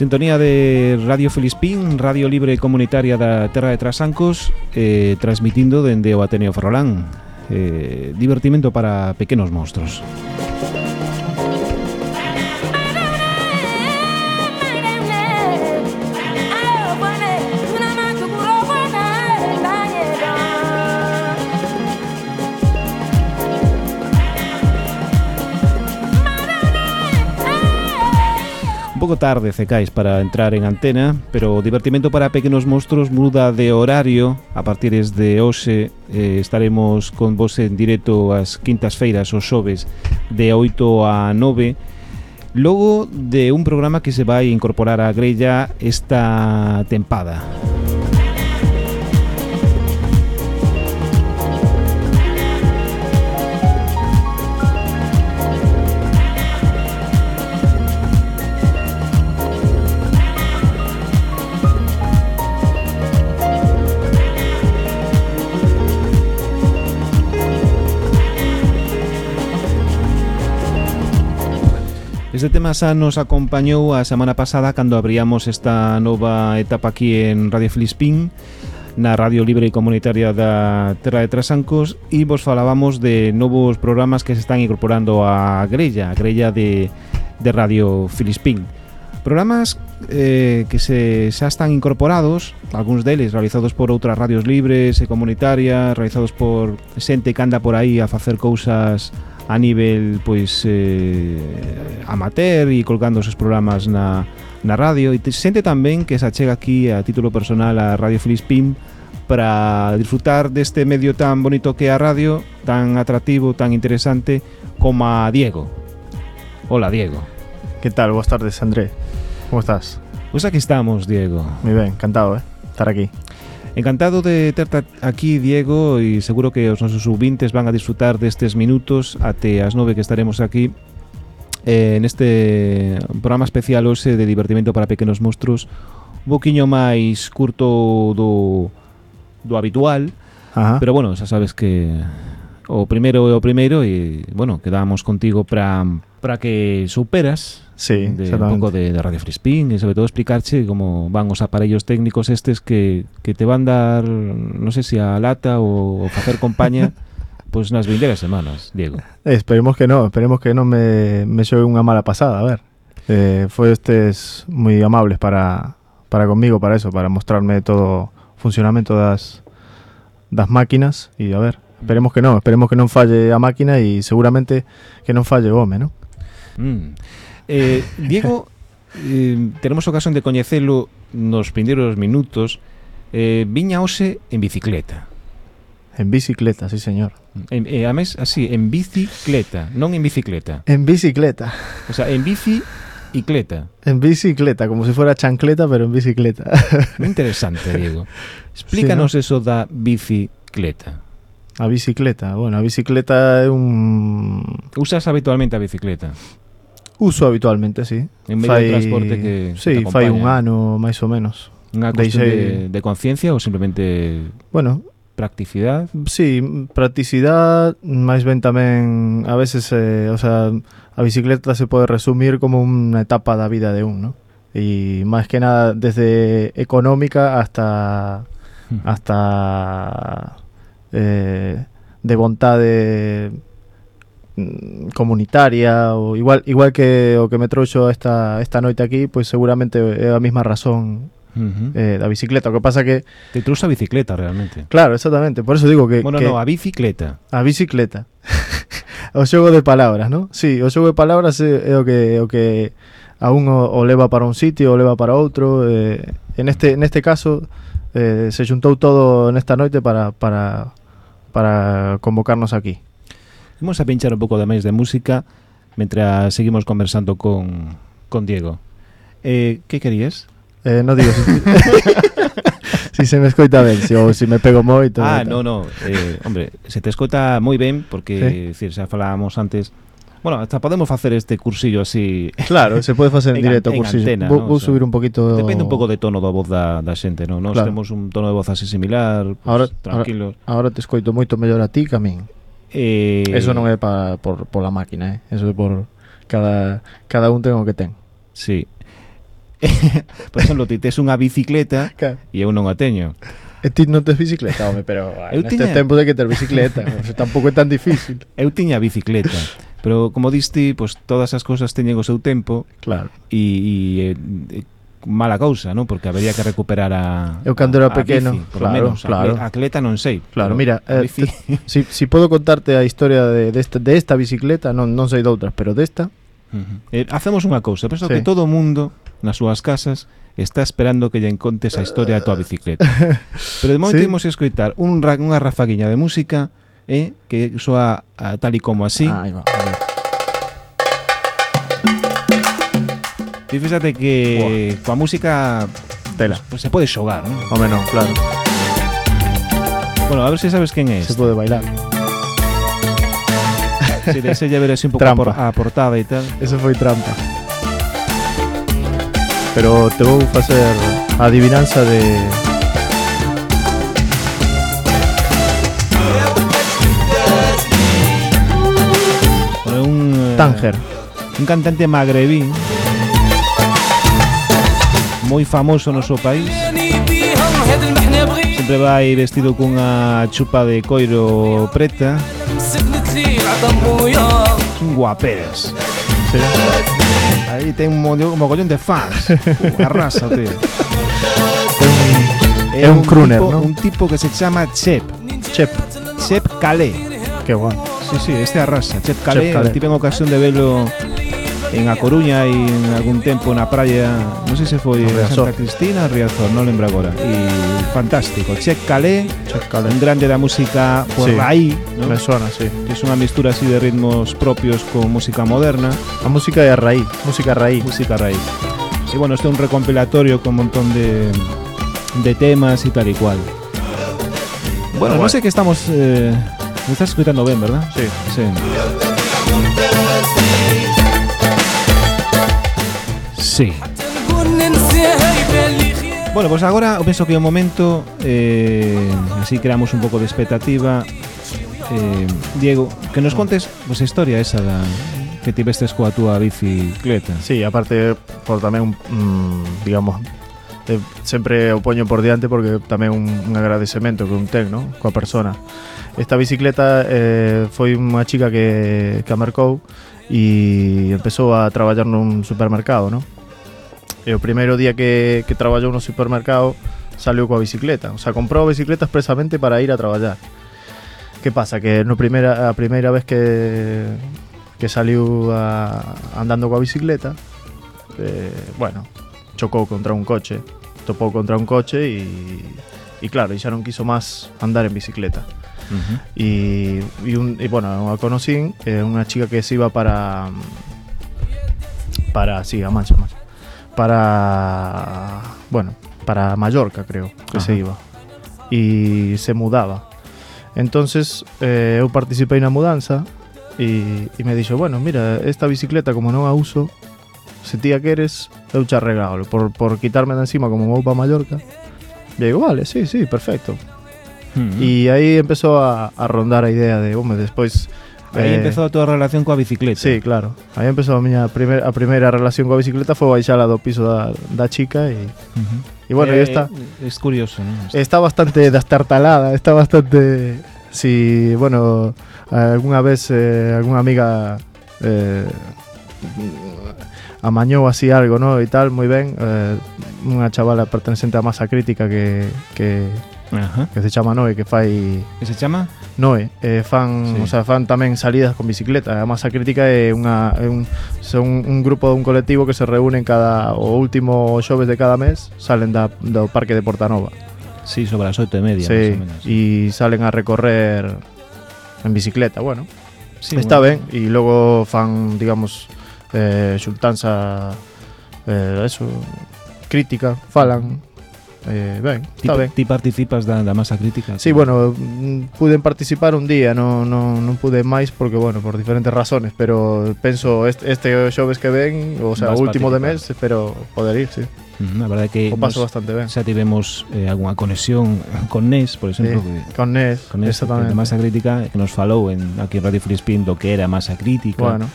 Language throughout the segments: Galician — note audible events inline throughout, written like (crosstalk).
Sintonía de Radio Felispín, Radio Libre Comunitaria da Terra de Trasancos, eh, transmitindo dende o Ateneo Ferrolán. Eh, divertimento para pequenos monstruos. pouco tarde, Cecais, para entrar en antena, pero o divertimento para pequenos monstruos muda de horario. A partir de hoxe eh, estaremos con vos en directo as quintas feiras os xoves de 8 a 9 logo de un programa que se vai incorporar á grella esta tempada. Música Este tema xa nos acompañou a semana pasada cando abríamos esta nova etapa aquí en Radio Filispín na Radio Libre e Comunitaria da Terra de Trasancos e vos falábamos de novos programas que se están incorporando á grella, a grella de, de Radio Filispín. Programas eh, que se xa están incorporados, algúns deles realizados por outras radios libres e comunitarias, realizados por xente que anda por aí a facer cousas a nivel pois eh, amateur e colgando os seus programas na, na radio e te sente tamén que se achega aquí a título personal a Radio Filispín para disfrutar deste medio tan bonito que é a radio, tan atractivo, tan interesante como a Diego. Hola, Diego. ¿Qué tal? Buenas tardes, André. ¿Cómo estás? Pois aquí estamos, Diego. Muy ben, encantado, eh, estar aquí. Encantado de terte aquí, Diego, e seguro que os nosos subintes van a disfrutar destes minutos até as nove que estaremos aquí eh, neste programa especial hoxe de divertimento para pequenos monstruos un poquinho máis curto do, do habitual, Ajá. pero bueno, xa sabes que o primeiro é o primeiro e, bueno, quedamos contigo para que superas sí, de un de, de Radio Frispín e sobre todo explicarche como van os aparellos técnicos estes que, que te van dar non sei se a lata ou, ou facer compañía pois (laughs) nas vindeiras semanas, Diego. Eh, esperemos que no, esperemos que no me, me xogue unha mala pasada, a ver. Eh, foi estes moi amables para, para conmigo, para eso, para mostrarme todo o funcionamento das, das máquinas e a ver, esperemos que no, esperemos que non falle a máquina e seguramente que non falle o home, ¿no? Mm. Eh, Diego, (laughs) eh, tenemos ocasión de coñecelo nos primeiros minutos. Eh, viña hoxe en bicicleta. En bicicleta, sí, señor. En, eh, ames, así, en bicicleta, non en bicicleta. En bicicleta. O sea, en bici y cleta. En bicicleta, como si fuera chancleta, pero en bicicleta. Muy interesante, Diego. (laughs) Explícanos sí, ¿no? eso da bicicleta. A bicicleta, bueno, a bicicleta é un... Usas habitualmente a bicicleta? Uso habitualmente, sí. En medio de transporte que Sí, fai un ano máis ou menos. Unha cuestión Deixei- de, de conciencia ou simplemente Bueno, practicidade? sí, practicidade, máis ben tamén a veces, eh, o sea, a bicicleta se pode resumir como unha etapa da vida de un, ¿no? E máis que nada desde económica hasta (laughs) hasta eh, de vontade comunitaria ou igual igual que o que me trouxo esta esta noite aquí, pois seguramente é a mesma razón Uh -huh. eh, da bicicleta. O que pasa que, Te trouxa a bicicleta realmente. claro, exactamente, por eso digo que, Bueno, que no, a bicicleta. a bicicleta. (laughs) o xogo de palabras, ¿no? Sí, o xogo de palabras é, é o que o que a un o, o leva para un sitio, o leva para outro, eh, en este neste caso eh, se xuntou todo nesta noite para para para convocarnos aquí. Vamos a pinchar un pouco de máis de música mentre seguimos conversando con, con Diego. Eh, que querías? Eh, no digo... (laughs) si se me escoita ben, si, ou si me pego moito. Ah, no, no, eh, hombre, se te escoita moi ben porque, sí. decir, xa falábamos antes, Bueno, hasta podemos facer este cursillo así. Claro, se pode facer en, (laughs) en directo en cursillo. Antena, vou, ¿no? vou o sea, subir un poquito. Depende un pouco de tono da voz da, da xente, non? Nós claro. temos un tono de voz así similar, pues, ahora, tranquilos. Ahora, ahora te escoito moito mellor a ti que a min. E... Eso non é pa, por, por la máquina, eh? Eso é por cada, cada un ten o que ten. Sí. (laughs) por exemplo, ti tes unha bicicleta claro. e eu non a teño. E ti non tes bicicleta, home, pero eu neste tiña... tempo de que ter bicicleta, (laughs) o tampouco é tan difícil. Eu tiña bicicleta, pero como diste, pois pues, todas as cousas teñen o seu tempo. Claro. E, e, e mala cousa, non? Porque habería que recuperar a Eu cando era pequeno, bici, claro, menos, claro. A atleta non sei. Claro, mira, eh, bici... si, si podo contarte a historia de desta de, de esta bicicleta, non non sei doutras, pero desta. Uh -huh. eh, hacemos unha cousa, penso sí. que todo o mundo nas súas casas está esperando que lle encontes a historia da tua bicicleta. (laughs) Pero de momento ¿Sí? imos escoitar un, unha rafaguiña de música eh, que soa a, tal e como así. Ah, va, ahí va. E fíxate que coa música Tela. pues, se pode xogar, non? Home, non, claro. Bueno, a ver se sabes quen é Se pode bailar. Si desella ver así un pouco a, Trampa. por, a portada e tal. Eso foi trampa. Pero te vou facer a adivinanza de... Eh, Tánger. un cantante magrebí moi famoso no seu país sempre vai vestido cunha chupa de coiro preta un guaperas Sí. aí ten un mogollón, de fans (laughs) arrasa, tío É un crooner, tipo, ¿no? un tipo que se chama Chep Chep. Chep Calé Que guay. Sí, sí, este arrasa. Chep Calé, Chep Calé. tive en ocasión de velo en A Coruña e en algún tempo na praia, non sei se foi Riazor. Santa Cristina, Riazor, non lembro agora. E fantástico. Chep Calé, un grande da música por Sí. Me suena, sí. que es unha mistura así de ritmos propios con música moderna, A música a raíz. Música raíz. música raíz. E bueno, este é un recompilatorio con un montón de, de temas y tal y cual. Bueno, no sé que estamos... Eh, me estás escuchando bien, ¿verdad? Sí. Sí. Sí. Bueno, pues agora eu penso que é o momento eh, Así creamos un pouco de expectativa eh, Diego, que nos contes pues, a historia esa da, que tivestes coa túa bicicleta Sí, aparte, por tamén, mm, digamos eh, Sempre o poño por diante porque tamén un, un agradecemento que un ten, ¿no? Coa persona Esta bicicleta eh, foi unha chica que, que a marcou E empezou a traballar nun supermercado, ¿no? E o primeiro día que, que traballou no supermercado saliu coa bicicleta, o sea, comprou a bicicleta expresamente para ir a traballar. Que pasa? Que no primeira, a primeira vez que, que saliu a, andando coa bicicleta eh, bueno, chocou contra un coche topou contra un coche e, e claro, e xa non quiso máis andar en bicicleta uh -huh. e, un, bueno, a conocín é unha chica que se iba para para, sí, a Mancha, a Mancha para bueno, para Mallorca creo que Ajá. se iba. E se mudaba. Entonces eh, eu participei na mudanza e, e me dixo, bueno, mira, esta bicicleta como non a uso se ti a queres, eu xa regalo. Por, por quitarme de encima como vou para Mallorca. E digo, vale, sí, sí, perfecto. Uh -huh. E aí empezou a, a rondar a idea de, home, despois Aí eh, empezou a túa relación coa bicicleta. Sí, claro. Aí empezou a miña primer, a primeira relación coa bicicleta foi baixala do piso da, da chica e... Uh -huh. E bueno, eh, está... Es curioso, ¿no? Está bastante destartalada, está bastante... Si, sí, bueno, algunha vez eh, algunha amiga eh, amañou así algo, ¿no? E tal, moi ben, eh, unha chavala pertenecente á masa crítica que, que Ajá. que se chama Noe, que fai... Que se chama? Noe, eh, fan, sí. o sea, fan tamén salidas con bicicleta. Además, a crítica é, unha, é un, son un grupo un colectivo que se reúnen cada o último xoves de cada mes, salen da, do parque de Portanova. Sí, sobre as oito e media, sí, e salen a recorrer en bicicleta, bueno. Sí, está bueno. ben, e logo fan, digamos, eh, xultanza, eh, eso, crítica, falan, Eh, ben, está ti, ben. Ti participas da, da masa crítica? Sí, bueno, mm, puden participar un día, non, non, non pude máis porque, bueno, por diferentes razones, pero penso este, este xoves que ven, o sea, Vas último participar. de mes, espero poder ir, sí. Uh a verdade que o paso nos, bastante ben. Xa tivemos eh, algunha conexión con Nes, por exemplo, sí, que, con Nes, con Nes, exactamente. Que, masa crítica que nos falou en aquí en Radio Free do que era masa crítica. Bueno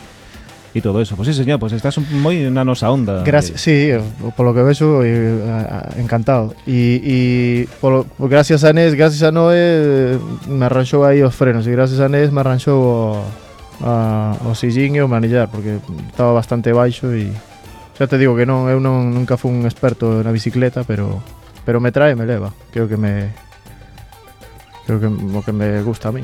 e todo eso. Pues sí, señor, pues estás moi na nosa onda. Gracias, sí, polo que vexo eh, encantado. E, e polo, gracias a Nes, gracias a Noé me arranxou aí os frenos e gracias a Nes me arranxou o, a, o sillín e o manillar porque estaba bastante baixo e xa te digo que non, eu non nunca fui un experto na bicicleta, pero pero me trae, me leva. Creo que me creo que o que me gusta a mí.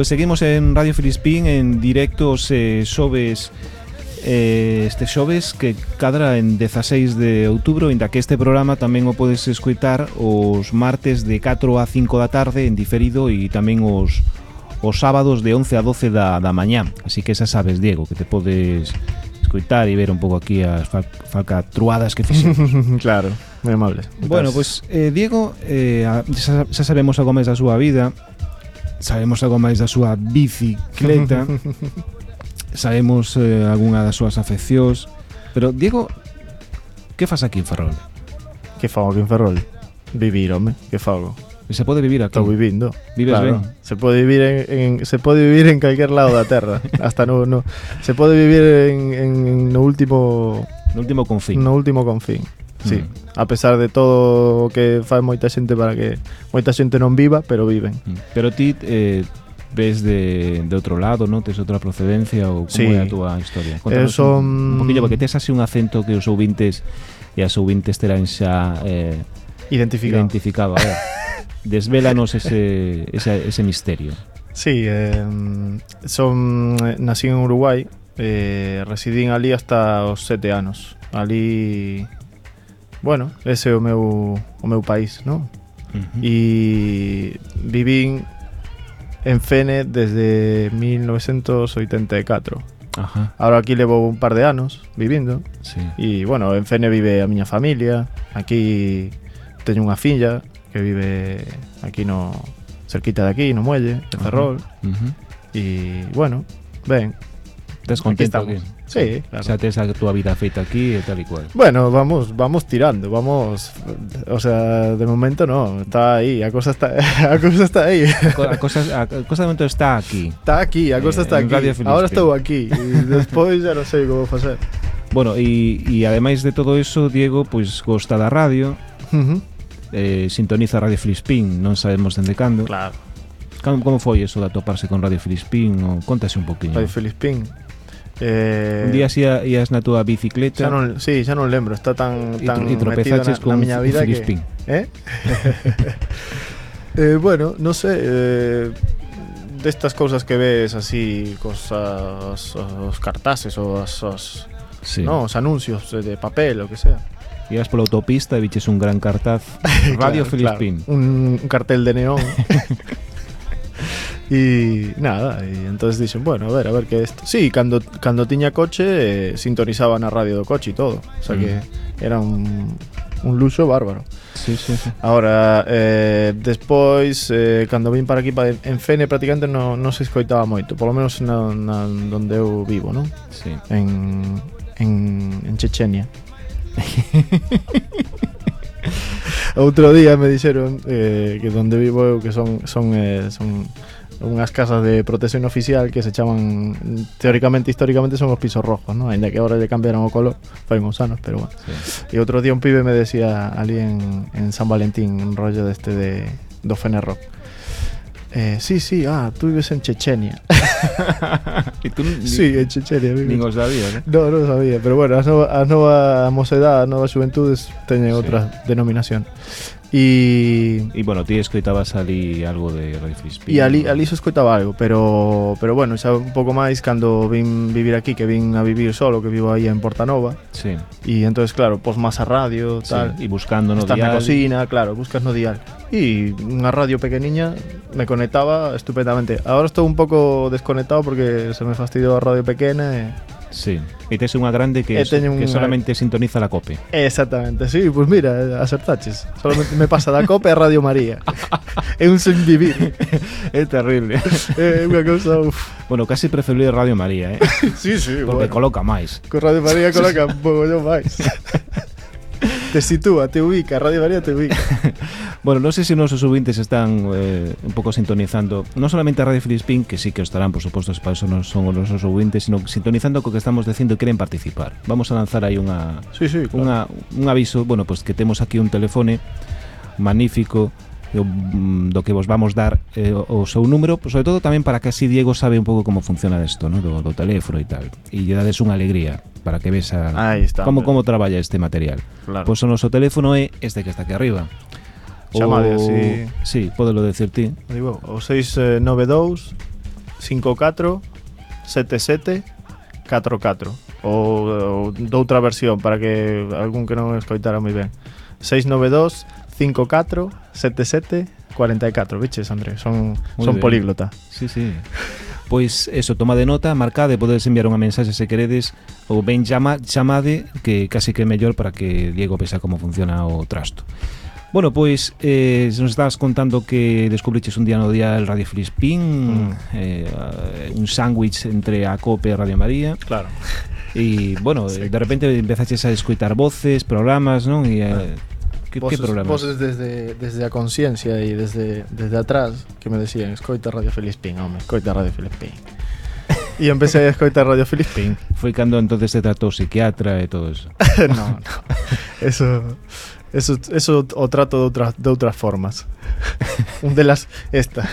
pues seguimos en Radio Filispín en directos eh, sobes eh, este xoves que cadra en 16 de outubro, inda que este programa tamén o podes escutar os martes de 4 a 5 da tarde en diferido e tamén os os sábados de 11 a 12 da, da mañá. Así que xa sabes, Diego, que te podes escutar e ver un pouco aquí as fal falcatruadas que fixemos. (laughs) claro, moi amable Bueno, pois pues, eh, Diego, eh, xa, xa sabemos algo máis da súa vida, sabemos algo máis da súa bicicleta, (laughs) sabemos eh, algunha das súas afeccións, pero Diego, que faz aquí en Ferrol? Que fago aquí en Ferrol? Vivir, home, que fago. E se pode vivir aquí? Estou vivindo. Vives claro. ben? Se pode vivir en, en se pode vivir en calquer lado da terra, (laughs) hasta no, no se pode vivir en, en no último no último confín. No último confín. Sí, mm. a pesar de todo o que fai moita xente para que moita xente non viva, pero viven. Mm. Pero ti eh, ves de, de outro lado, non? Tes outra procedencia ou como sí. é a túa historia? Contanos eh, son... un, un poquillo, porque tes así un acento que os ouvintes e as ouvintes terán xa eh, identificado. identificado. Eh. A (laughs) ver, desvélanos ese, ese, ese misterio. Sí, eh, son, nací en Uruguai, eh, residín ali hasta os sete anos. Ali Bueno, ese é o meu, o meu país, non? Uh -huh. E vivín en Fene desde 1984. Ajá. Ahora aquí levo un par de anos vivindo. Sí. E, bueno, en Fene vive a miña familia. Aquí teño unha filla que vive aquí no cerquita de aquí, no muelle, en Ferrol. Uh -huh. E, bueno, ben. Descontento aquí. Estamos. aquí. Sí, claro. O sea, a túa vida feita aquí e tal e cual. Bueno, vamos, vamos tirando, vamos, o sea, de momento no, está ahí, a cosa está, (laughs) a cosa está aí, A co- A cosa, a cosa de momento está aquí. está aquí, a cosa Eh, está aquí, ahora estou aquí, e despois ya non sei como facer. Bueno, e, e ademais de todo eso, Diego, pois gosta da radio, Ujú. eh, sintoniza Radio Filispín, non sabemos dende cando. Claro, Como, como foi eso de atoparse con Radio Filispín? O, contase un poquinho. Radio Filispín. Eh, Un día así ías na túa bicicleta xa non, sí, xa non lembro, está tan, e, tan e metido tropezaches na, con na miña vida que... ¿Eh? (laughs) eh, bueno, no sé, eh, de estas cousas que ves así, cosas, os cartases o os, os, Sí. no, os anuncios de, de papel o que sea. Ibas pola autopista e viches un gran cartaz (laughs) Radio Claro, Filispín. claro, un, un cartel de neón. (laughs) E nada, e entonces dixen, bueno, a ver, a ver que é isto. Sí, cando, cando tiña coche eh, sintonizaba na radio do coche e todo. O sea mm. que era un, un luxo bárbaro. Sí, sí, sí. Ahora, eh, despois, eh, cando vim para aquí, para, en Fene prácticamente non no se escoitaba moito, polo menos na, na donde eu vivo, non? Sí. En, en, en Chechenia. (laughs) Outro día me dixeron eh, que donde vivo eu que son son eh, son unhas casas de protección oficial que se chaman teóricamente históricamente son os pisos rojos, ¿no? Ainda que agora lle cambiaron o color, fai uns anos, pero bueno. sí. E outro día un pibe me decía ali en, en San Valentín, un rollo deste de do Fenerrock. Eh, sí, sí, ah, tú vives en Chechenia. (laughs) E tú ni, sí, en Chechenia. vivo. nin os sabías, eh? No, non sabía, pero bueno, as nova, as nova mocedad, as novas xuventudes teñen Sí. outra denominación. E, e bueno, ti escoitabas ali algo de Radio Filispín. E ali, ali se escoitaba algo, pero, pero bueno, xa un pouco máis cando vin vivir aquí, que vin a vivir solo, que vivo aí en Portanova. Sí. E entonces claro, pos máis a radio, tal. Sí. E buscando no Estás dial. Estás na cocina, claro, buscas no dial. E unha radio pequeniña me conectaba estupendamente. Ahora estou un pouco desconectado porque se me fastidiou a radio pequena e Sí, e tes unha grande que, eh, es, que solamente sintoniza la COPE. Exactamente, sí, pois pues mira, acertaches. Solamente me pasa da COPE a Radio María. é un sen vivir. é terrible. É unha cousa... Uf. Bueno, casi preferí Radio María, eh? (laughs) sí, sí, Porque bueno. coloca máis. Con Radio María coloca un pouco máis. (laughs) (laughs) te sitúa, te ubica, Radio María te ubica. (laughs) Bueno, non sei se nosos ouvintes están eh, un pouco sintonizando non solamente a Radio Filispín, que sí que estarán, por suposto, para eso non son os nosos ouvintes, sino sintonizando co que estamos dicindo e queren participar. Vamos a lanzar aí unha Sí, sí, claro. unha, un aviso, bueno, pues que temos aquí un telefone magnífico do, mm, do que vos vamos dar eh, o, o seu número, sobre todo tamén para que así Diego sabe un pouco como funciona isto, ¿no? do, do teléfono e tal. E lle dades unha alegría para que ves a, está, como, como traballa este material. Claro. Pois pues o noso teléfono é este que está aquí arriba. Chamade así. Si, sí, podelo decir ti. Digo, o 692 54 77 44 ou, ou doutra versión para que algún que non escoitara moi ben. 692 54 7744, viches, Andrés, son Muy son ben. políglota. Sí, sí. Pois eso, toma de nota, marcade, podedes enviar unha mensaxe se queredes ou ben chama, chamade que casi que é mellor para que Diego pesa como funciona o trasto. Bueno, pois eh, nos estabas contando que descubriches un día no día el Radio Filispín mm. eh, un sándwich entre a COPE e Radio María Claro E, bueno, sí. de repente empezaches a escoitar voces, programas, non? E, eh, ah. Que Voces, programas? voces desde, desde a conciencia e desde, desde atrás que me decían escoita Radio Filispín, home, escoita Radio Filispín E empecé a escoitar Radio Filispín Foi cando entonces te tratou psiquiatra e todo eso. (laughs) no, no. Eso, Eso, eso o trato de outras, de outras formas. (laughs) un delas esta.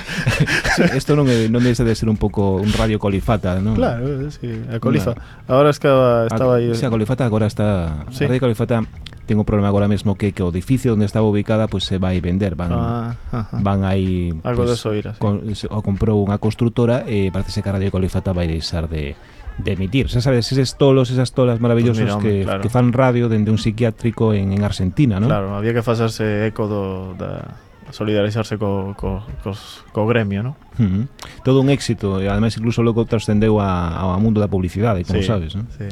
Isto non é non deixa de ser un pouco un radio colifata, non? Claro, eh, sí, a colifa. Una... Agora estaba estaba ah, aí. Sí, a colifata agora está sí. a radio colifata ten un problema agora mesmo que que o edificio onde estaba ubicada pois pues, se vai vender, van ah, ajá. van aí algo pues, de soira, sí. con, o comprou unha construtora e eh, parece que a radio colifata vai deixar de de emitir, xa sabes, eses tolos, esas tolas maravillosos pues mira, hombre, que, claro. que fan radio dende un psiquiátrico en, en Argentina, ¿no? Claro, había que facerse eco do, da, solidarizarse co, co, cos, co gremio, ¿no? Uh -huh. Todo un éxito, e ademais incluso logo trascendeu a, ao mundo da publicidade, como sí, sabes, ¿no? Sí.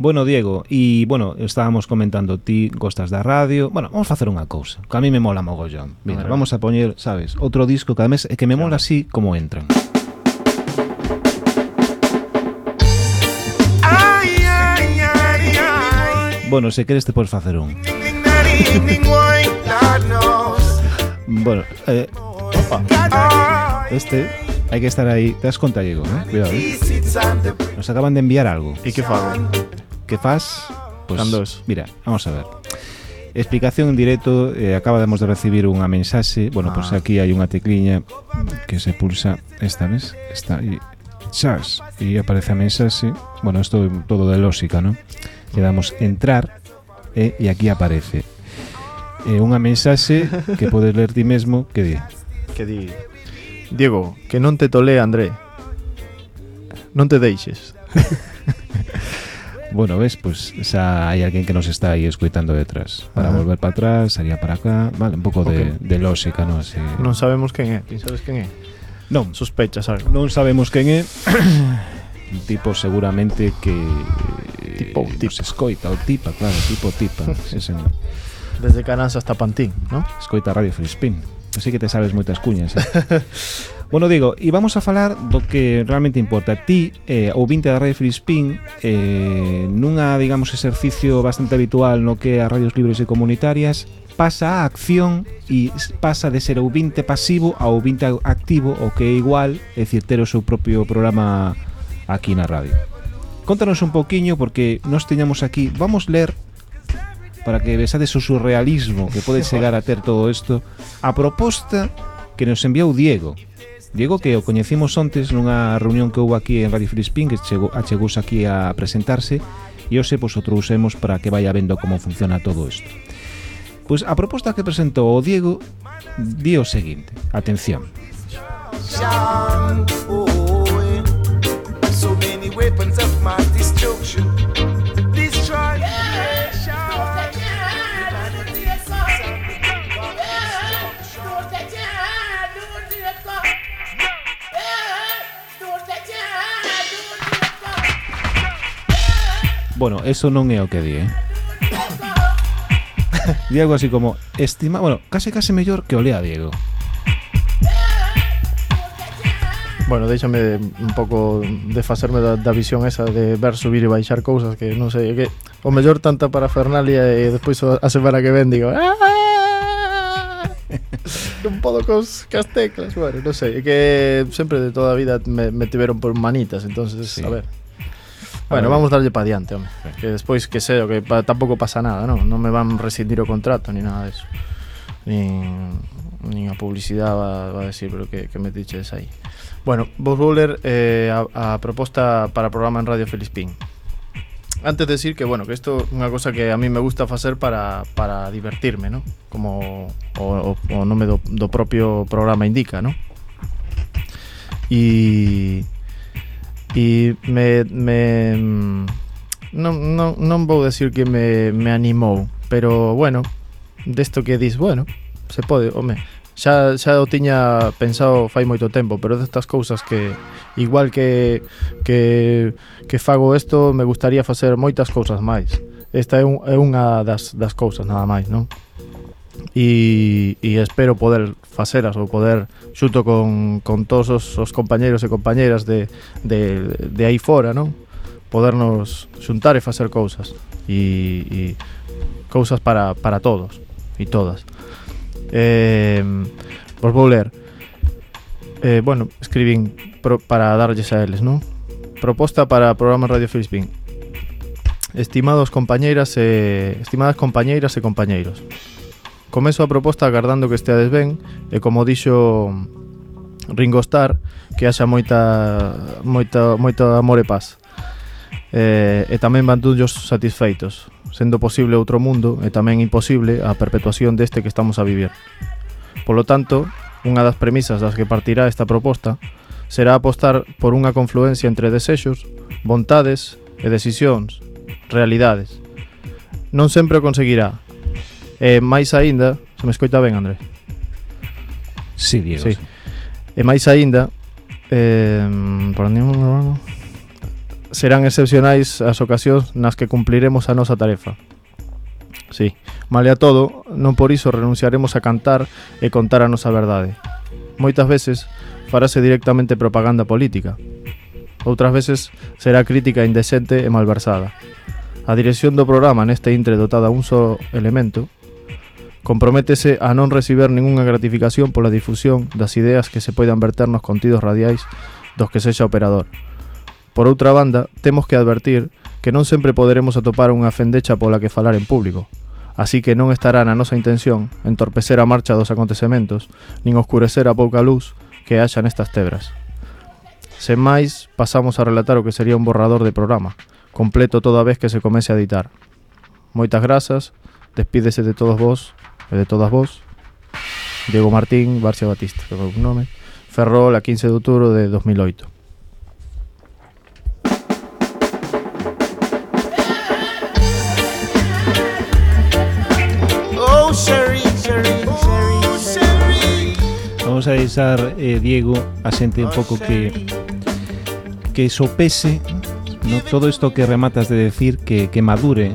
Bueno, Diego, e, bueno, estábamos comentando ti gostas da radio. Bueno, vamos facer unha cousa, que a mí me mola mogollón. Mira, a vamos a poñer, sabes, outro disco que ademais é que me mola así como entran. Claro. Bueno, se queres te podes facer un. bueno, eh, opa. Este hai que estar aí. Te das conta, Diego, eh? Cuidado, eh? Nos acaban de enviar algo. E que fago? Que faz? Pues, Candós. Mira, vamos a ver. Explicación en directo, eh, acabamos de recibir unha mensaxe. Bueno, ah. pois pues aquí hai unha tecliña que se pulsa esta vez. Está aí. Chas, e aparece a mensaxe. Bueno, isto é todo de lógica, non? le damos entrar eh, e aquí aparece eh, unha mensaxe que podes ler ti mesmo que di que di Diego, que non te tolé André non te deixes (laughs) Bueno, ves, pues xa hai alguén que nos está aí escuitando detrás. Para Ajá. volver para atrás, sería para acá, vale, un pouco okay. de, de lógica, non así. Non sabemos quen é, ti sabes quen é? Non, sospechas algo. Non sabemos quen é. (coughs) un tipo seguramente que tipo, eh, un tipo. escoita, o tipa, claro, tipo tipa, (laughs) sí, señor. Desde Cananza hasta Pantín, ¿no? Escoita Radio Frispín. Así que te sabes moitas cuñas. Eh? (laughs) bueno, digo, e vamos a falar do que realmente importa. Ti, eh, ouvinte da Radio Frispín, eh, nunha, digamos, exercicio bastante habitual no que a radios libres e comunitarias, pasa a acción e pasa de ser ouvinte pasivo a ouvinte activo, o que é igual, é dicir, ter o seu propio programa aquí na radio. Contanos un poquiño porque nos teñamos aquí, vamos ler para que besades o surrealismo que pode chegar a ter todo isto, a proposta que nos enviou Diego. Diego que o coñecimos ontes nunha reunión que houve aquí en Radio Filispín que chegou, achegouse aquí a presentarse e hoxe pois, o trouxemos para que vaya vendo como funciona todo isto. Pois a proposta que presentou o Diego di o seguinte, atención. Sean, oh. Bueno, eso non é o que di, eh? di algo así como estima, bueno, case case mellor que o lea Diego. Bueno, déixame un pouco desfacerme da, da visión esa de ver subir e baixar cousas que non sei, que o mellor tanta para Fernalia e despois a semana que ven digo ah, (laughs) non podo cos cas teclas, bueno, non sei, é que sempre de toda a vida me, me tiveron por manitas, entonces, sí. a ver, Bueno, ver. vamos darlle pa diante, home. Sí. Que despois que sei, que pa, tampouco pasa nada, non? Non me van rescindir o contrato ni nada disso. Nin, nin a publicidade va, va a decir, pero que, que me diches aí. Bueno, vos vou ler eh, a, a proposta para programa en Radio Felispín. Antes de decir que, bueno, que isto é unha cosa que a mí me gusta facer para, para divertirme, ¿no? Como o, o, o nome do, do propio programa indica, ¿no? E e me, me mm, non, non, non vou decir que me, me animou pero bueno desto que dis, bueno, se pode, home xa, xa o tiña pensado fai moito tempo, pero destas cousas que igual que que, que fago isto me gustaría facer moitas cousas máis esta é, un, é unha das, das cousas nada máis, non? e, e espero poder faceras ou poder xunto con, con todos os, os compañeiros e compañeiras de, de, de aí fora, non? Podernos xuntar e facer cousas e, e cousas para, para todos e todas. Eh, vos vou ler. Eh, bueno, escribín pro, para darlles a eles, non? Proposta para o programa Radio Filispín. Estimados compañeiras e estimadas compañeiras e compañeiros. Comezo a proposta agardando que esteades ben e como dixo Ringo Starr, que haxa moita, moita, moito amor e paz. Eh, e tamén bandullos satisfeitos, sendo posible outro mundo e tamén imposible a perpetuación deste que estamos a vivir. Polo tanto, unha das premisas das que partirá esta proposta será apostar por unha confluencia entre desexos, vontades e decisións, realidades. Non sempre o conseguirá, E máis aínda, se me escoita ben, André? Sí, Diego. Sí. E máis aínda, eh, por ningún vamos? serán excepcionais as ocasións nas que cumpliremos a nosa tarefa. Sí, male a todo, non por iso renunciaremos a cantar e contar a nosa verdade. Moitas veces farase directamente propaganda política. Outras veces será crítica indecente e malversada. A dirección do programa neste intre dotada un só elemento comprométese a non reciber ningunha gratificación pola difusión das ideas que se poidan verter nos contidos radiais dos que sexa operador. Por outra banda, temos que advertir que non sempre poderemos atopar unha fendecha pola que falar en público, así que non estará na nosa intención entorpecer a marcha dos acontecementos, nin oscurecer a pouca luz que haxa nestas tebras. Sen máis, pasamos a relatar o que sería un borrador de programa, completo toda vez que se comece a editar. Moitas grazas, despídese de todos vos de Todas Vos, Diego Martín, Barcia Batista, que un nome, Ferrol a 15 de outubro de 2008. Vamos a deixar, eh, Diego, a xente un pouco que que sopese ¿no? todo isto que rematas de decir, que, que madure,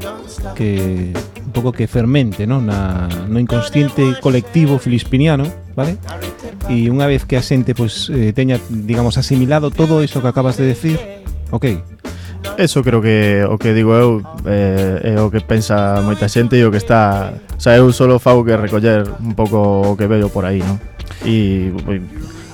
que pouco que fermente no, na, no inconsciente colectivo filispiniano vale? e unha vez que a xente pois, eh, teña, digamos, asimilado todo iso que acabas de decir ok, Eso creo que o que digo eu eh, é o que pensa moita xente e o que está, o sea, eu solo fago que recoller un pouco o que veo por aí, non? E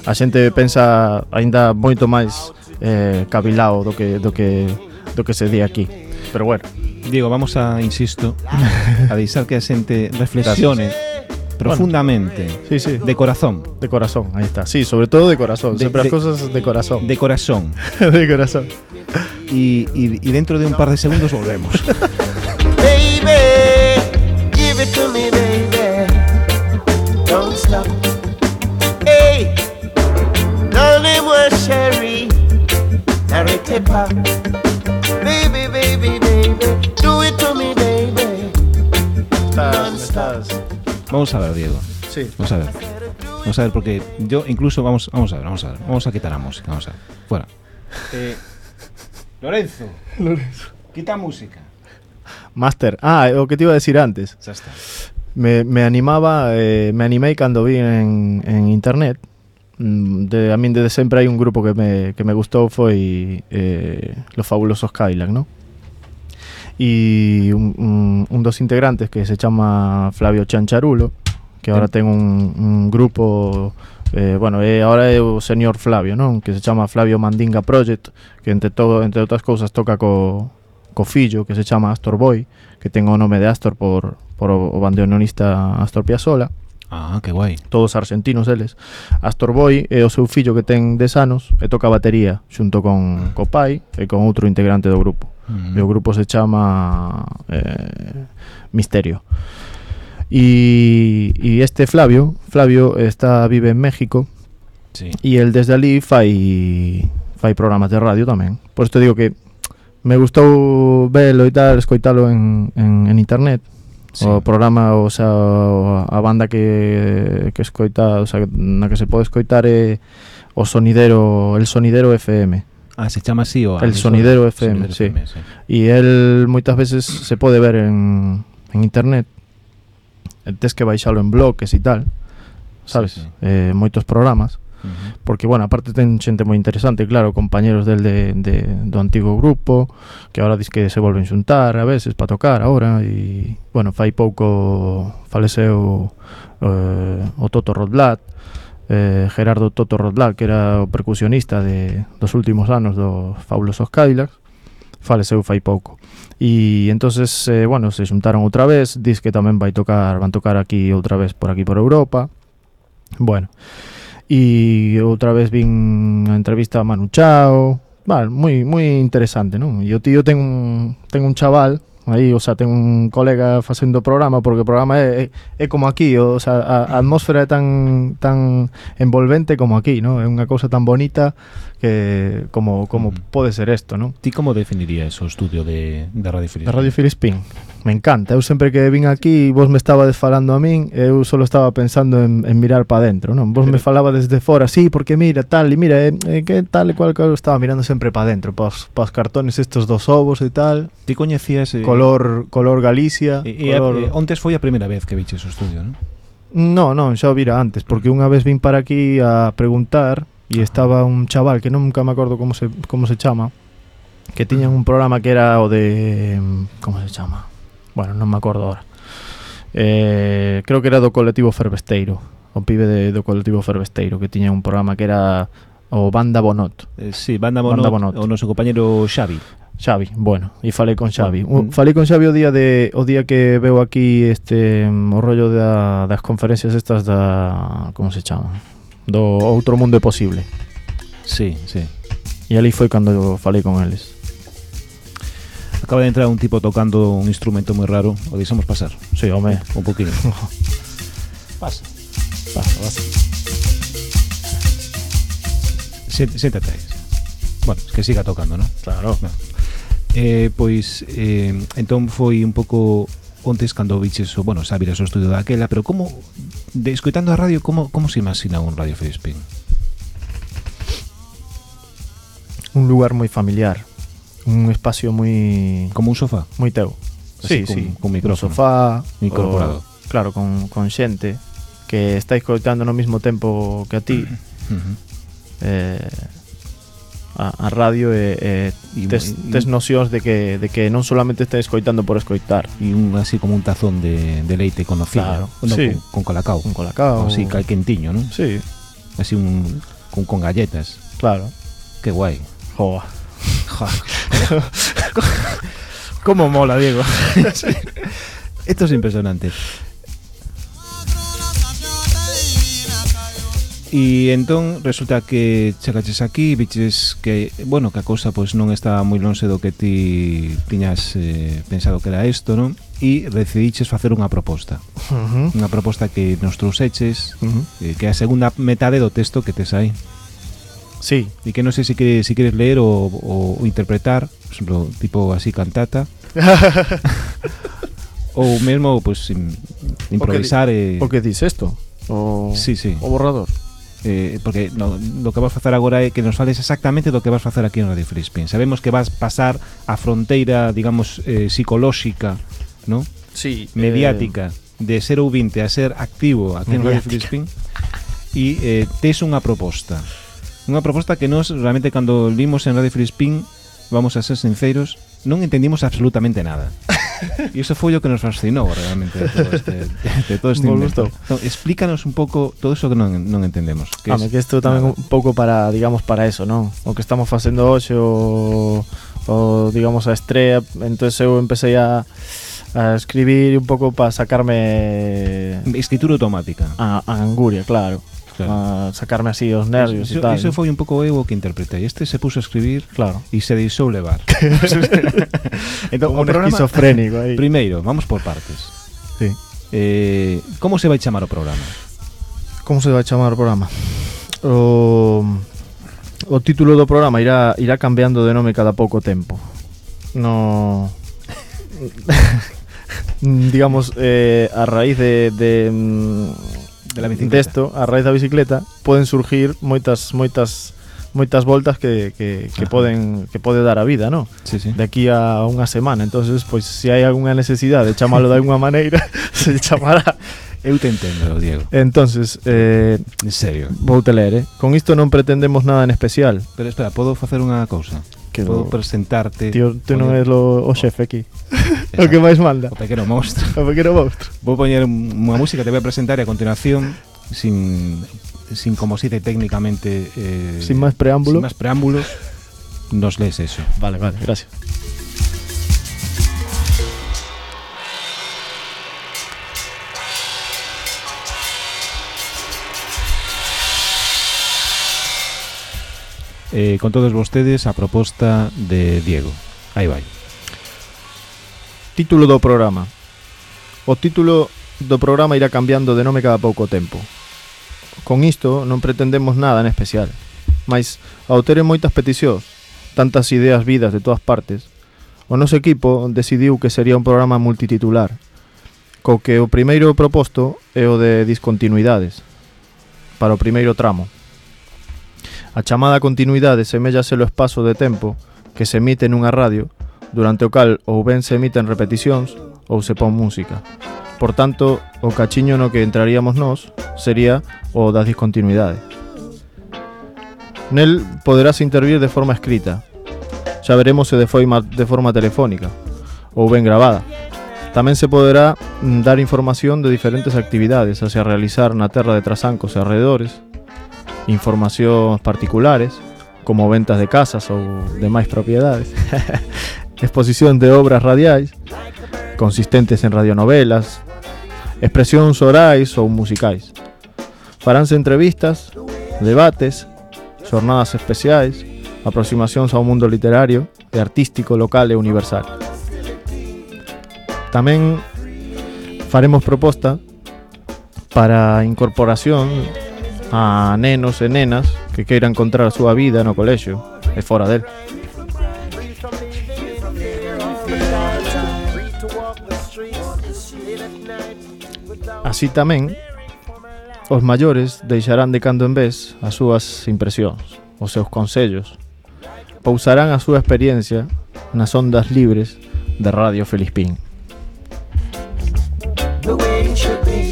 a xente pensa aínda moito máis eh, cavilao do que do que do que se di aquí. Pero bueno, Diego, vamos a, insisto (laughs) a deixar que a xente reflexione profundamente sí, sí, de corazón. De corazón, aí está. Sí, sobre todo de corazón, De- sempre de- as cosas de corazón. de corazón. (laughs) De corazón. y, y, y dentro de un par de segundos volvemos (laughs) Vamos a ver, Diego. Sí. Vamos a ver. Vamos a ver, porque yo incluso vamos, vamos a ver, vamos a ver. Vamos a quitar la música, vamos a ver. Fuera. Eh, Lorenzo. (laughs) Lorenzo. Quita música. Master. Ah, o que te iba a decir antes. Ya está. Me, me animaba, eh, me animei cando vi en, en internet Mm, de, a min desde sempre hai un grupo que me, que me gustou foi eh, Los Fabulosos Cadillac, ¿no? e un, un, un dos integrantes que se chama Flavio Chancharulo que ahora ten un, un grupo eh, bueno, eh, ahora é o señor Flavio, non? Que se chama Flavio Mandinga Project, que entre todo, entre outras cousas toca co, co fillo que se chama Astor Boy, que ten o nome de Astor por, por o, o bandoneonista Astor Piazzolla. Ah, que guai. Todos argentinos eles. Astor Boy é o seu fillo que ten 10 anos e toca batería xunto con ah. Copai co pai e eh, con outro integrante do grupo. Mm. E o grupo se chama eh, Misterio. E, e este Flavio, Flavio está vive en México. Sí. E el desde ali fai fai programas de radio tamén. Por isto digo que me gustou velo e tal, escoitalo en, en, en internet. Sí. O programa, o sea, a banda que, que escoita, o sea, na que se pode escoitar é o sonidero, el sonidero FM. Ah, se chama así o El Sonidero FM, sonidero sí. FM, sí. E el moitas veces se pode ver en, en internet. Tes que baixalo en bloques e tal, sabes? Sí, sí. Eh, moitos programas. Uh -huh. Porque, bueno, aparte ten xente moi interesante, claro, compañeros del de, de, do antigo grupo Que ahora dis que se volven xuntar a veces para tocar ahora E, bueno, fai pouco faleceu eh, o Toto Rodlat eh, Gerardo Toto Rodlá, que era o percusionista de, dos últimos anos do fabulosos Cadillacs, faleceu fai pouco. E entonces, eh, bueno, se xuntaron outra vez, dis que tamén vai tocar, van tocar aquí outra vez por aquí por Europa. Bueno, e outra vez vin a entrevista a Manu Chao, Vale, moi moi interesante, non? E o tío ten un ten un chaval Aí, o sea, ten un colega facendo programa porque o programa é, é, é como aquí, o, sea, a, a atmósfera é tan tan envolvente como aquí, ¿no? É unha cousa tan bonita que como como mm. pode ser isto, non? Ti como definirías o estudio de de Radio Filispín? De Radio Filispín me encanta. Eu sempre que vin aquí, vos me estabades falando a min, eu só estaba pensando en, en mirar para dentro, non? Vos me falaba desde fora, sí, porque mira, tal, e mira, eh, eh, que tal e cual, cual, estaba mirando sempre para dentro, para os cartones estos dos ovos e tal. Ti coñecías... Eh, color, color Galicia... E, e, color... E, ontes foi a primeira vez que viches o estudio, non? No, non, xa o vira antes, porque unha vez vin para aquí a preguntar e estaba un chaval que nunca me acordo como se, como se chama, que tiñan un programa que era o de como se chama bueno, non me acordo ahora eh, creo que era do colectivo Fervesteiro o pibe de, do colectivo Fervesteiro que tiña un programa que era o Banda Bonot eh, sí, Banda Bonot, Banda Bonot. o noso compañero Xavi Xavi, bueno, e falei con Xavi. Bueno, un, mm. falei con Xavi o día de o día que veo aquí este mm, o rollo da, das conferencias estas da como se chama? Do outro mundo é posible. Sí, sí. E ali foi cando falei con eles. Acaba de entrar un tipo tocando un instrumento moi raro. O deixamos pasar. Sí, home. Un poquinho. (laughs) Pasa. Pasa, pasa. Siéntate. Bueno, es que siga tocando, ¿no? Claro. Eh, pois eh, entón foi un pouco ontes cando viches o, bueno, sabiras o estudio daquela, pero como de escoitando a radio, como como se imagina un Radio? Un lugar moi familiar. un espacio moi Como un sofá? Moi teu. Así, sí, con, sí. Con micrófono. Un sofá. Incorporado. O, claro, con, con xente que está escoitando no mismo tempo que a ti. Uh -huh. eh, a, a radio eh, eh, e, e tes, tes nocións de que, de que non solamente estás escoitando por escoitar e un así como un tazón de, de leite con nocilla claro, no, sí. con, con un con calacao así cal quentiño non? Sí. así un, con, con galletas claro que guai Joa (laughs) ¿Cómo mola, Diego? (laughs) Esto es impresionante. E entón resulta que chegaches aquí e viches que, bueno, que a cousa pois non estaba moi longe do que ti tiñas eh, pensado que era isto, non? E decidiches facer unha proposta. Uh -huh. Unha proposta que nos trouxeches, uh -huh. eh, que é a segunda metade do texto que tes aí. Sí, e que non sei se queres, se queres ler ou, ou, ou interpretar, por exemplo, tipo así cantata. (laughs) ou mesmo pues, improvisar e eh... porque dis isto o, sí, sí. o borrador? Eh, porque no, lo que vas facer agora é que nos fales exactamente do que vas facer aquí en Radio Frispin sabemos que vas pasar a fronteira digamos eh, psicolóxica ¿no? sí, eh, mediática eh... de ser ouvinte a ser activo aquí en Radio Frispin e eh, tes unha proposta. Unha proposta que nos realmente cando vimos en Radio Filispín vamos a ser sinceros non entendimos absolutamente nada (laughs) e iso foi o que nos fascinou realmente de todo este, (laughs) de, todo este invento. Entón, explícanos un pouco todo eso que non, non entendemos que Home, que isto tamén nada. un pouco para, digamos, para eso, non? O que estamos facendo hoxe o, o digamos, a estrea Entonces eu empecé a, a escribir un pouco para sacarme escritura automática a, a anguria, claro claro. a sacarme así os nervios iso, e tal. Iso foi un pouco eu o que interpretei. Este se puso a escribir claro. e se deixou levar. (laughs) entón, Como un programa, esquizofrénico aí. Primeiro, vamos por partes. Sí. Eh, como se vai chamar o programa? Como se vai chamar o programa? O, o título do programa irá irá cambiando de nome cada pouco tempo. No (laughs) digamos eh, a raíz de, de mm, de la bicicleta. desto a raíz da bicicleta poden surgir moitas moitas moitas voltas que, que, que Ajá. poden que pode dar a vida, no? Sí, sí. De aquí a unha semana. Entonces, pois pues, se si hai algunha necesidade de chamalo de alguna maneira, (laughs) se chamará. Eu te entendo, Diego. Entonces, eh, en serio. Vou te ler, eh. Con isto non pretendemos nada en especial. Pero espera, podo facer unha cousa? Que podo presentarte. Tío, tú non eres lo, o xefe aquí. (laughs) O que máis manda. O pequeno monstro. O pequeno monstro. Vou poñer un- unha música, te voy a presentar e a continuación sin sin como se dice técnicamente eh, Sin máis preámbulo. sin máis preámbulos nos lees eso. Vale, vale, gracias. Eh, con todos vostedes a proposta de Diego. Aí vai. Título do programa. O título do programa irá cambiando de nome cada pouco tempo. Con isto non pretendemos nada en especial Mas ao ter moitas peticións Tantas ideas vidas de todas partes O noso equipo decidiu que sería un programa multititular Co que o primeiro proposto é o de discontinuidades Para o primeiro tramo. A chamada continuidade semellase o espazo de tempo que se emite nunha radio durante o cal ou ben se emiten repeticións ou se pon música. Por tanto, o cachiño no que entraríamos nós sería o da discontinuidade. Nel poderás intervir de forma escrita. Xa veremos se de forma, de forma telefónica ou ben gravada. Tamén se poderá mm, dar información de diferentes actividades a se realizar na terra de Trasancos e alrededores, informacións particulares, como ventas de casas ou demais propiedades, (laughs) exposición de obras radiais, consistentes en radionovelas, expresións orais ou musicais. Faránse entrevistas, debates, xornadas especiais, aproximacións ao mundo literario e artístico local e universal. Tamén faremos proposta para a incorporación a nenos e nenas que queiran encontrar a súa vida no colexio e fora del. Así tamén, os maiores deixarán de cando en vez as súas impresións, os seus consellos. Pousarán a súa experiencia nas ondas libres de Radio Felispín. the way it should be.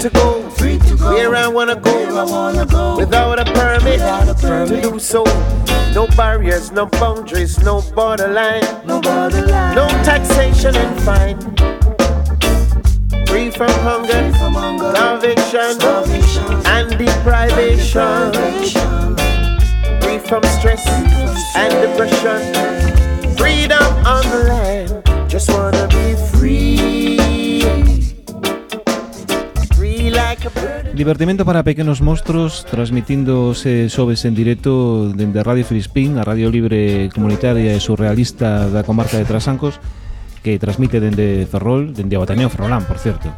To go, free to go where I wanna go, where I wanna go. without a permit, without a permit. to do so. No barriers, no boundaries, no borderline, no borderline, no taxation and fine. Free from hunger, from starvation, and deprivation. deprivation. Free from stress and depression. Freedom on the land. Just wanna Divertimento para pequenos monstruos transmitíndose xoves en directo dende Radio Filispín, a radio libre comunitaria e surrealista da comarca de Trasancos que transmite dende Ferrol, dende o Ateneo Ferrolán, por certo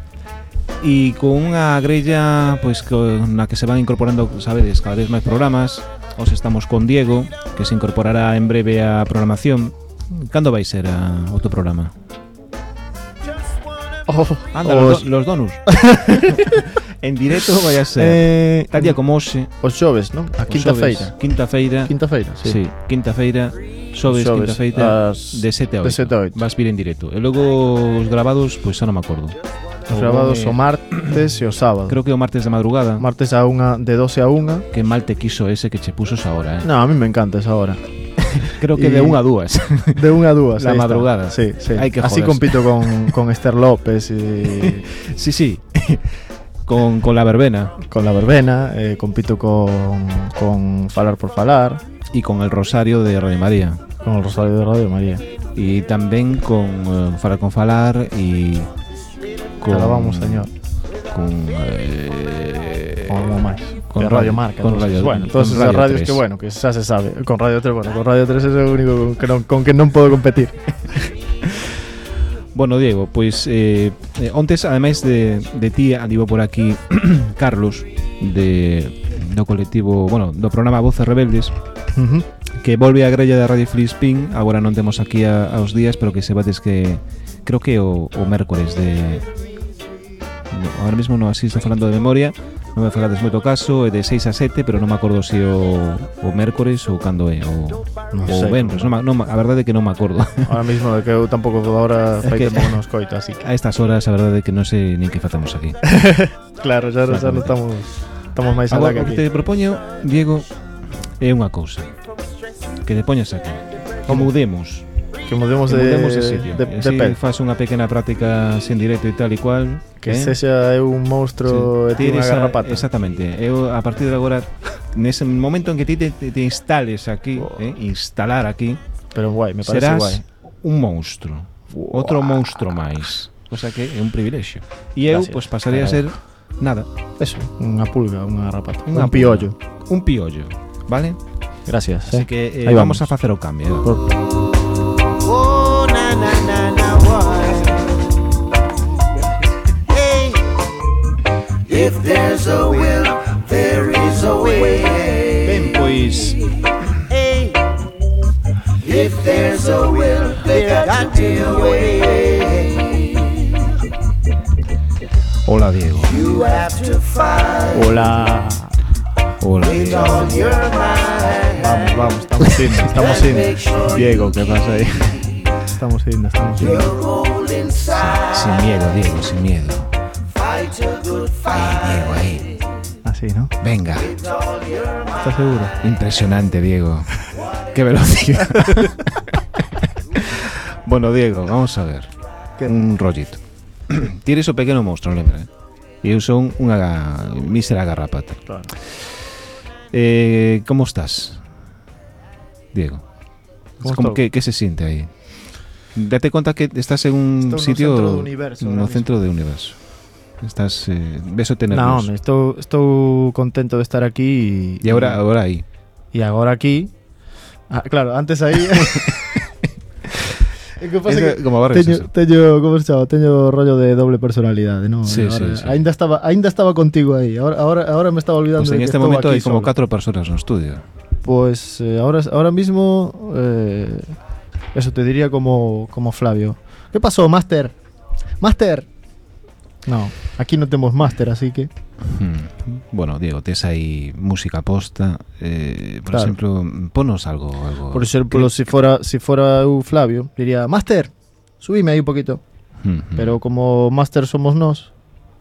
e con unha grella pois con, na que se van incorporando, sabedes, cada vez máis programas. Os estamos con Diego, que se incorporará en breve á programación. Cando vai ser a outro programa? Oh, Anda, os... los, los donos. (laughs) en directo vai a ser eh, tal día como hoxe. Os xoves, non? A quinta xoves, feira. Quinta feira. Quinta feira, sí. sí quinta feira. Xoves, xoves quinta feira as... de 7 a 8. De 7 a 8. Vas vir en directo. E logo os grabados, pois xa non me acordo. Os grabados o martes e o sábado. Creo que o martes de madrugada. Martes a unha, de 12 a 1. Que mal te quiso ese que che puso esa hora, eh? Non, a mí me encanta esa hora. (laughs) Creo que y de 1 a 2. De 1 a 2. (laughs) La madrugada. Está. Sí, sí. Hay que Así joderse. compito con, con Esther López y... (laughs) sí, sí. Con, con la verbena con la verbena. eh, compito con, con Falar por Falar. y con el rosario de Radio María. Con el Rosario de Radio María. Y tamén con eh, Falar con Falar y alabamos, Señor. Con eh, Con algo máis. con Radio Marca. con entonces, radio- bueno, con todas esas Radio radios 3. que bueno, que xa se sabe. Con Radio 3, bueno, con Radio 3 é o único con que non, con que non podo competir. (laughs) Bueno, Diego, pois eh, ontes, ademais de, de ti, andivo por aquí (clears throat) Carlos, de, do colectivo, bueno, do programa Voces Rebeldes, que volve a grella da Radio Flispín, agora non temos aquí a, aos días, pero que sebades que creo que o, o mércores de... No, Agora mesmo non así estou falando de memoria, non me fagades moito caso, é de 6 a 7, pero non me acordo se o, o mércores ou cando é, o, non o venres, non, non, a verdade é que non me acordo. (laughs) Ahora mismo, é que eu tampouco toda hora fai que, tempo nos coito, así que... A estas horas, a verdade é que non sei nin que facemos aquí. (laughs) claro, xa, xa non estamos, estamos máis alá que aquí. O que te propoño, Diego, é unha cousa, que te poñas aquí, como demos, que mudemos, que mudemos de, de sitio. De, de pel. faz unha pequena práctica sin directo e tal e cual. Que eh? sexa eu un monstro sí. e ti unha garrapata. Exactamente. Eu, a partir de agora, nese momento en que ti te, te, te instales aquí, oh. eh, instalar aquí, pero guai, me parece serás guai. un monstro. Outro monstro máis. Cosa que é un privilexio. E eu, Gracias. pois, pasaría a eh, ser nada. Eso, unha pulga, unha garrapata. Unha un piollo. Un piollo, vale? Gracias. Así eh? que eh, vamos. vamos a facer o cambio. Por... Hey, if there's a will, there is a way. Hey, if there's a Hola Diego. Hola. Hola. Diego. Vamos, vamos, estamos in, estamos in. Diego, ¿qué pasa ahí? Estamos indo, estamos inside. Sin miedo, Diego, sin miedo. Ahí. Diego, ahí. Así, ¿no? Venga. ¿Estás seguro? Impresionante, Diego. (laughs) Qué velocidad. bueno, Diego, vamos a ver. Que- Un rollito. (clears throat) Tires o pequeno monstro, lembra? eh? Eu son unha mísera garrapata. Claro. Eh, como estás? Diego. Como Como estou? que, que se siente aí? Date conta que estás en un Estou no sitio centro do universo ahora no centro do universo. Estás eh, beso tener No, estou, estou contento de estar aquí E agora agora aí. E agora aquí Ah, claro, antes aí (laughs) que pasa Es que como barres teño, teño, como se chama? Teño rollo de doble personalidade, ¿no? Sí, Ahora- sí, sí. Ainda estaba, ainda estaba contigo aí. Ahora, ahora, ahora me estaba olvidando Pues de en que este momento hay como solo. cuatro personas no estudio. Pues eh, ahora, ahora mismo eh, eso te diría como, como Flavio. ¿Qué pasó, Master? Master. No, aquí no tenemos Master, así que Hmm. Bueno, Diego, tes aí música posta eh, Por Claro. exemplo, ponos algo, algo por ejemplo, si fuera si fuera eu Flavio, diría Master. Subime aí un poquito. Hmm, hmm. Pero como Master somos nós,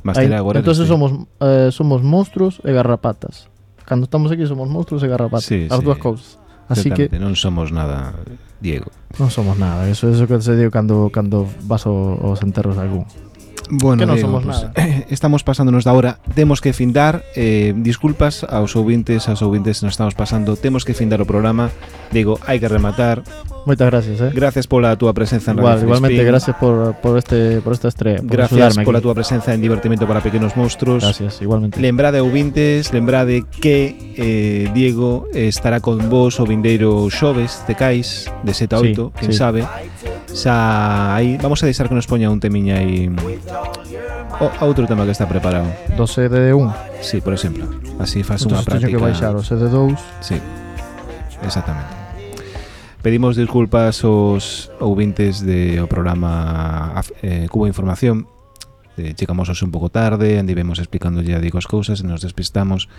Máster aí- agora entonces somos eh, somos monstruos e garrapatas. Cando estamos aquí somos monstruos e garrapatas, Sí, as sí. dúas cousas. Así que non somos nada Diego. Non somos nada, eso, é eso que se dio cando, cando vas ao, aos enterros de algún. Bueno, que non somos pues, nada. (laughs) Estamos pasándonos da hora Temos que findar eh, Disculpas aos ouvintes, aos ouvintes Nos estamos pasando Temos que findar o programa Digo, hai que rematar Moitas gracias, eh. Gracias pola túa presenza en Radio Igual, Igualmente, Spin. gracias por, por este por esta estrella. Por gracias pola túa presenza en Divertimento para Pequenos Monstruos. Gracias, igualmente. Lembrade ouvintes, lembrade que eh, Diego eh, estará con vos o vindeiro xoves de Cais, de 7 a 8, sí, quen sí. sabe. Xa aí vamos a deixar que nos poña un temiña aí o, outro tema que está preparado. 12 de 1. Sí, por exemplo. Así faz entón, unha práctica. Teño que baixar o CD2. Sí. Exactamente. Pedimos disculpas aos ouvintes de o programa eh, Cubo Información. Eh, chegamos hoxe un pouco tarde, andivemos explicando ya digo as cousas, nos despistamos.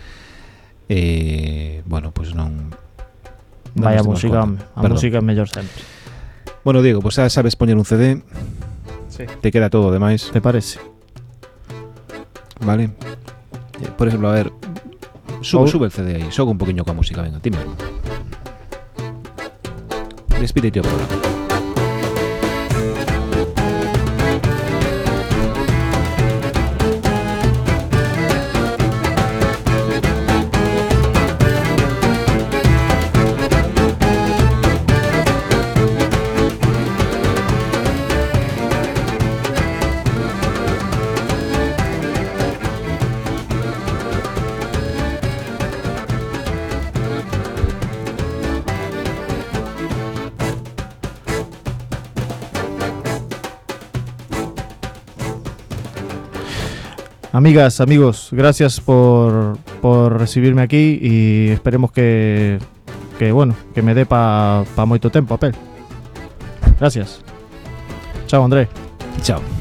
Eh, bueno, pois pues non... non Vai a música, conta. a Perdón. música é mellor sempre. Bueno, Diego, pois pues xa sabes poñer un CD. Sí. Te queda todo, demais. Te parece. Vale. Eh, por exemplo, a ver... Sube, sube el CD aí, xogo un poquinho coa música, venga, tímido. Respira y te Amigas, amigos, gracias por, por recibirme aquí y esperemos que, que bueno, que me dé pa, pa moito tempo a pel. Gracias. Chao, André. Chao